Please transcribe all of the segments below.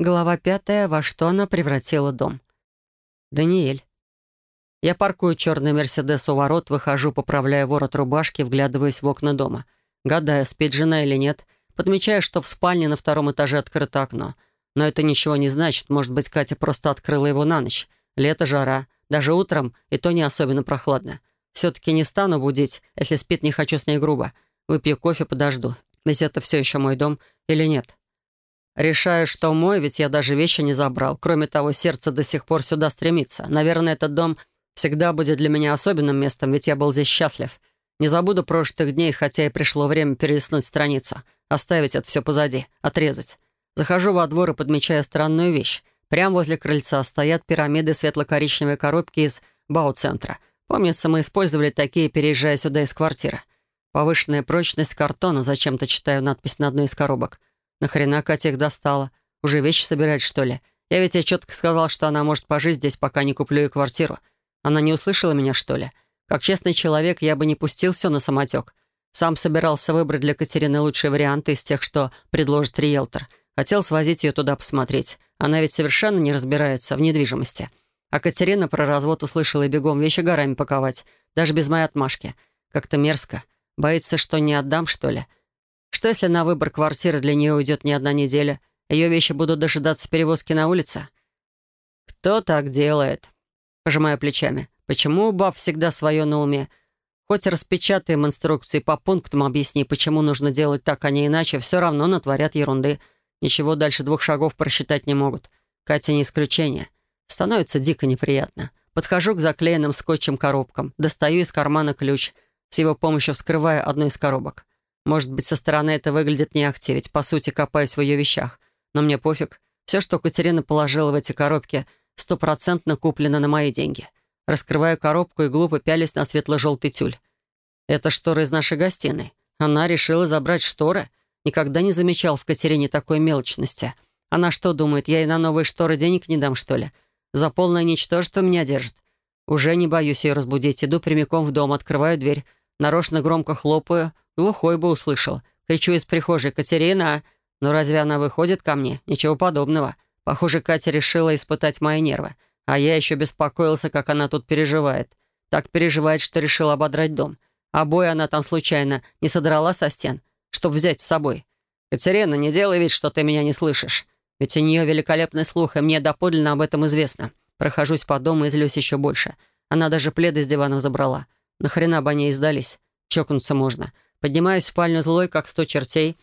Глава пятая. Во что она превратила дом. Даниэль. Я паркую черный «Мерседес» у ворот, выхожу, поправляя ворот рубашки, вглядываясь в окна дома. Гадаю, спит жена или нет. Подмечаю, что в спальне на втором этаже открыто окно. Но это ничего не значит. Может быть, Катя просто открыла его на ночь. Лето, жара. Даже утром, и то не особенно прохладно. Все-таки не стану будить. Если спит, не хочу с ней грубо. Выпью кофе, подожду. Ведь это все еще мой дом или нет? Решаю, что мой, ведь я даже вещи не забрал. Кроме того, сердце до сих пор сюда стремится. Наверное, этот дом всегда будет для меня особенным местом, ведь я был здесь счастлив. Не забуду прошлых дней, хотя и пришло время перелистнуть страницу. Оставить это все позади, отрезать. Захожу во двор и подмечаю странную вещь. Прямо возле крыльца стоят пирамиды светло-коричневой коробки из бау-центра. Помнится, мы использовали такие, переезжая сюда из квартиры. Повышенная прочность картона, зачем-то читаю надпись на одной из коробок. Нахрена Катя их достала? Уже вещи собирать, что ли? Я ведь ей четко сказал, что она может пожить здесь, пока не куплю ей квартиру. Она не услышала меня, что ли? Как честный человек, я бы не пустил все на самотек. Сам собирался выбрать для Катерины лучшие варианты из тех, что предложит риэлтор. Хотел свозить ее туда посмотреть. Она ведь совершенно не разбирается в недвижимости. А Катерина про развод услышала и бегом вещи горами паковать. Даже без моей отмашки. Как-то мерзко. Боится, что не отдам, что ли? Что, если на выбор квартиры для нее уйдет не одна неделя? Ее вещи будут дожидаться перевозки на улице? Кто так делает? Пожимаю плечами. Почему у баб всегда свое на уме? Хоть распечатаем инструкции по пунктам, объясни, почему нужно делать так, а не иначе, все равно натворят ерунды. Ничего дальше двух шагов просчитать не могут. Катя не исключение. Становится дико неприятно. Подхожу к заклеенным скотчем коробкам, достаю из кармана ключ, с его помощью вскрываю одну из коробок. Может быть, со стороны это выглядит не ахти, ведь, по сути, копаюсь в ее вещах. Но мне пофиг. Все, что Катерина положила в эти коробки, стопроцентно куплено на мои деньги. Раскрываю коробку и глупо пялись на светло-желтый тюль. Это шторы из нашей гостиной. Она решила забрать шторы. Никогда не замечал в Катерине такой мелочности. Она что думает, я ей на новые шторы денег не дам, что ли? За полное ничтожество меня держит. Уже не боюсь ее разбудить. Иду прямиком в дом, открываю дверь. Нарочно громко хлопаю, Глухой бы услышал. Кричу из прихожей «Катерина!» Но разве она выходит ко мне? Ничего подобного. Похоже, Катя решила испытать мои нервы. А я еще беспокоился, как она тут переживает. Так переживает, что решила ободрать дом. Обои она там случайно не содрала со стен, чтобы взять с собой. «Катерина, не делай вид, что ты меня не слышишь. Ведь у нее великолепный слух, и мне доподлинно об этом известно. Прохожусь по дому и злюсь еще больше. Она даже пледы с дивана забрала. Нахрена бы они и сдались? Чокнуться можно. Поднимаюсь в спальню злой, как сто чертей.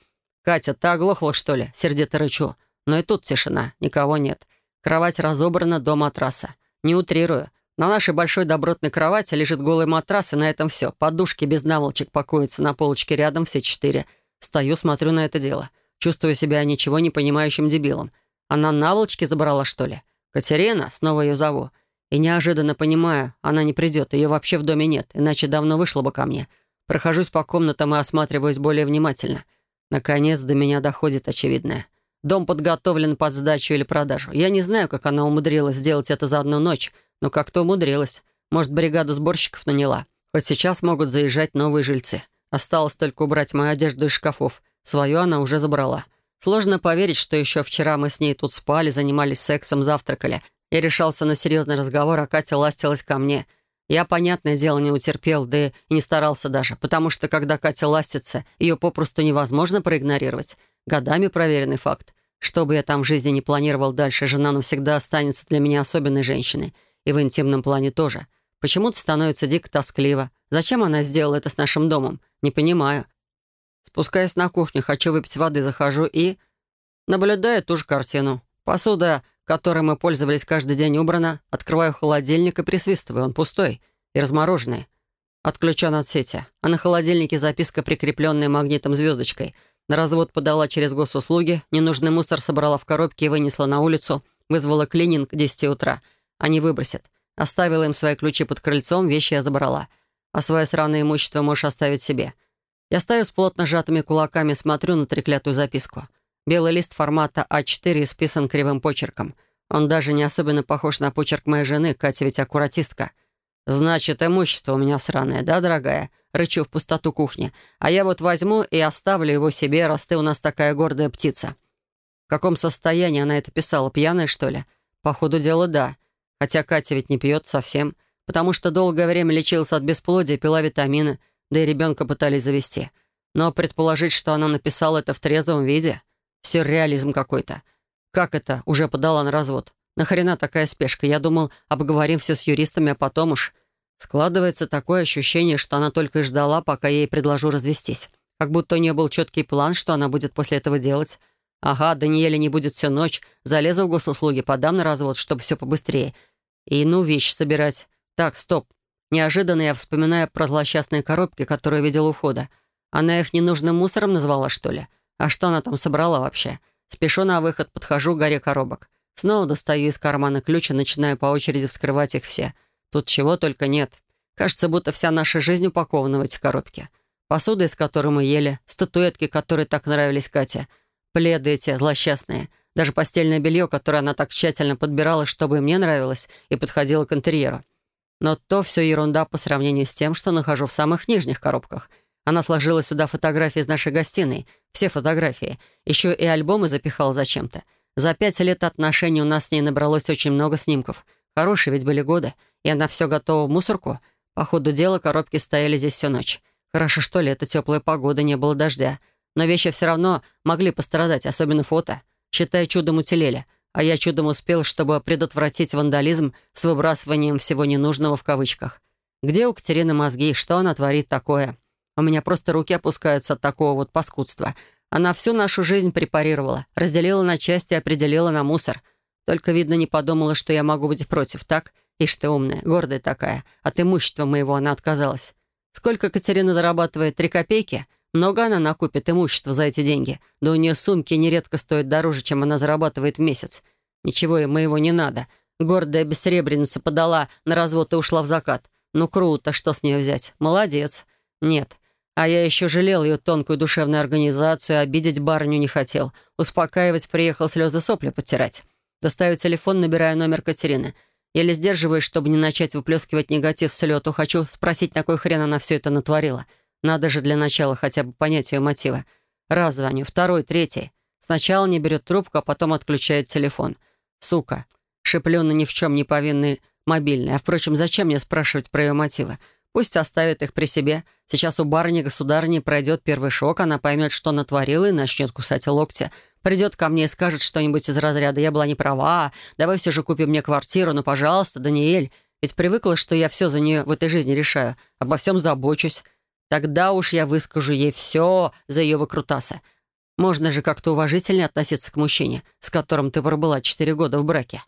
«Катя, ты оглохла, что ли?» Сердито рычу. Но и тут тишина. Никого нет. Кровать разобрана до матраса. Не утрирую. На нашей большой добротной кровати лежит голый матрас, и на этом все. Подушки без наволочек покоятся на полочке рядом все четыре. Стою, смотрю на это дело. Чувствую себя ничего не понимающим дебилом. Она наволочки забрала, что ли? Катерина, снова ее зову. И неожиданно понимаю, она не придет, ее вообще в доме нет, иначе давно вышла бы ко мне. Прохожусь по комнатам и осматриваюсь более внимательно. Наконец до меня доходит очевидное. Дом подготовлен под сдачу или продажу. Я не знаю, как она умудрилась сделать это за одну ночь, но как-то умудрилась. Может, бригада сборщиков наняла. Хоть сейчас могут заезжать новые жильцы. Осталось только убрать мою одежду из шкафов. Свою она уже забрала. Сложно поверить, что еще вчера мы с ней тут спали, занимались сексом, завтракали. Я решался на серьезный разговор, а Катя ластилась ко мне — я, понятное дело, не утерпел, да и не старался даже, потому что, когда Катя ластится, ее попросту невозможно проигнорировать. Годами проверенный факт. Что бы я там в жизни не планировал дальше, жена навсегда останется для меня особенной женщиной. И в интимном плане тоже. Почему-то становится дико тоскливо. Зачем она сделала это с нашим домом? Не понимаю. Спускаясь на кухню, хочу выпить воды, захожу и... Наблюдаю ту же картину. Посуда которой мы пользовались каждый день, убрана. Открываю холодильник и присвистываю. Он пустой и размороженный. Отключен от сети. А на холодильнике записка, прикрепленная магнитом звездочкой. На развод подала через госуслуги. Ненужный мусор собрала в коробке и вынесла на улицу. Вызвала клининг к 10 утра. Они выбросят. Оставила им свои ключи под крыльцом, вещи я забрала. А свое сраное имущество можешь оставить себе. Я стою с плотно сжатыми кулаками, смотрю на треклятую записку. Белый лист формата А4 исписан кривым почерком. Он даже не особенно похож на почерк моей жены, Катя ведь аккуратистка. «Значит, имущество у меня сраное, да, дорогая?» Рычу в пустоту кухни. «А я вот возьму и оставлю его себе, раз ты у нас такая гордая птица». В каком состоянии она это писала? Пьяная, что ли? По ходу дела, да. Хотя Катя ведь не пьет совсем, потому что долгое время лечилась от бесплодия, пила витамины, да и ребенка пытались завести. Но предположить, что она написала это в трезвом виде — сюрреализм какой-то. Как это? Уже подала на развод. Нахрена такая спешка? Я думал, обговорим все с юристами, а потом уж... Складывается такое ощущение, что она только и ждала, пока я ей предложу развестись. Как будто у нее был четкий план, что она будет после этого делать. Ага, Даниэля не будет всю ночь. Залезу в госуслуги, подам на развод, чтобы все побыстрее. И ну вещи собирать. Так, стоп. Неожиданно я вспоминаю про злосчастные коробки, которые видел у входа. Она их ненужным мусором назвала, что ли? А что она там собрала вообще? Спешу на выход, подхожу к горе коробок. Снова достаю из кармана ключ и начинаю по очереди вскрывать их все. Тут чего только нет. Кажется, будто вся наша жизнь упакована в эти коробки. Посуда, из которой мы ели, статуэтки, которые так нравились Кате, пледы эти злосчастные, даже постельное белье, которое она так тщательно подбирала, чтобы мне нравилось и подходило к интерьеру. Но то все ерунда по сравнению с тем, что нахожу в самых нижних коробках. Она сложила сюда фотографии из нашей гостиной, все фотографии, еще и альбомы запихала зачем-то. За пять лет отношений у нас с ней набралось очень много снимков. Хорошие ведь были годы, и она все готова в мусорку. По ходу дела коробки стояли здесь всю ночь. Хорошо, что ли, это теплая погода, не было дождя. Но вещи все равно могли пострадать, особенно фото. Считай, чудом уцелели. А я чудом успел, чтобы предотвратить вандализм с выбрасыванием всего ненужного в кавычках. Где у Катерины мозги? Что она творит такое? У меня просто руки опускаются от такого вот паскудства — она всю нашу жизнь препарировала, разделила на части и определила на мусор. Только, видно, не подумала, что я могу быть против, так? Ишь ты умная, гордая такая. От имущества моего она отказалась. Сколько Катерина зарабатывает? Три копейки? Много она накупит имущества за эти деньги. Да у нее сумки нередко стоят дороже, чем она зарабатывает в месяц. Ничего ей моего не надо. Гордая бессребреница подала на развод и ушла в закат. Ну круто, что с нее взять? Молодец. Нет, а я еще жалел ее тонкую душевную организацию, обидеть барыню не хотел. Успокаивать приехал слезы сопли подтирать. Достаю телефон, набираю номер Катерины. Еле сдерживаюсь, чтобы не начать выплескивать негатив с лету. Хочу спросить, на кой хрен она все это натворила. Надо же для начала хотя бы понять ее мотива. Раз звоню, второй, третий. Сначала не берет трубку, а потом отключает телефон. Сука. Шиплю на ни в чем не повинный мобильный. А впрочем, зачем мне спрашивать про ее мотивы? Пусть оставит их при себе. Сейчас у барыни-государни пройдет первый шок, она поймет, что натворила, и начнет кусать локти. Придет ко мне и скажет что-нибудь из разряда «Я была не права, давай все же купим мне квартиру, ну, пожалуйста, Даниэль». Ведь привыкла, что я все за нее в этой жизни решаю, обо всем забочусь. Тогда уж я выскажу ей все за ее выкрутасы. Можно же как-то уважительнее относиться к мужчине, с которым ты пробыла четыре года в браке.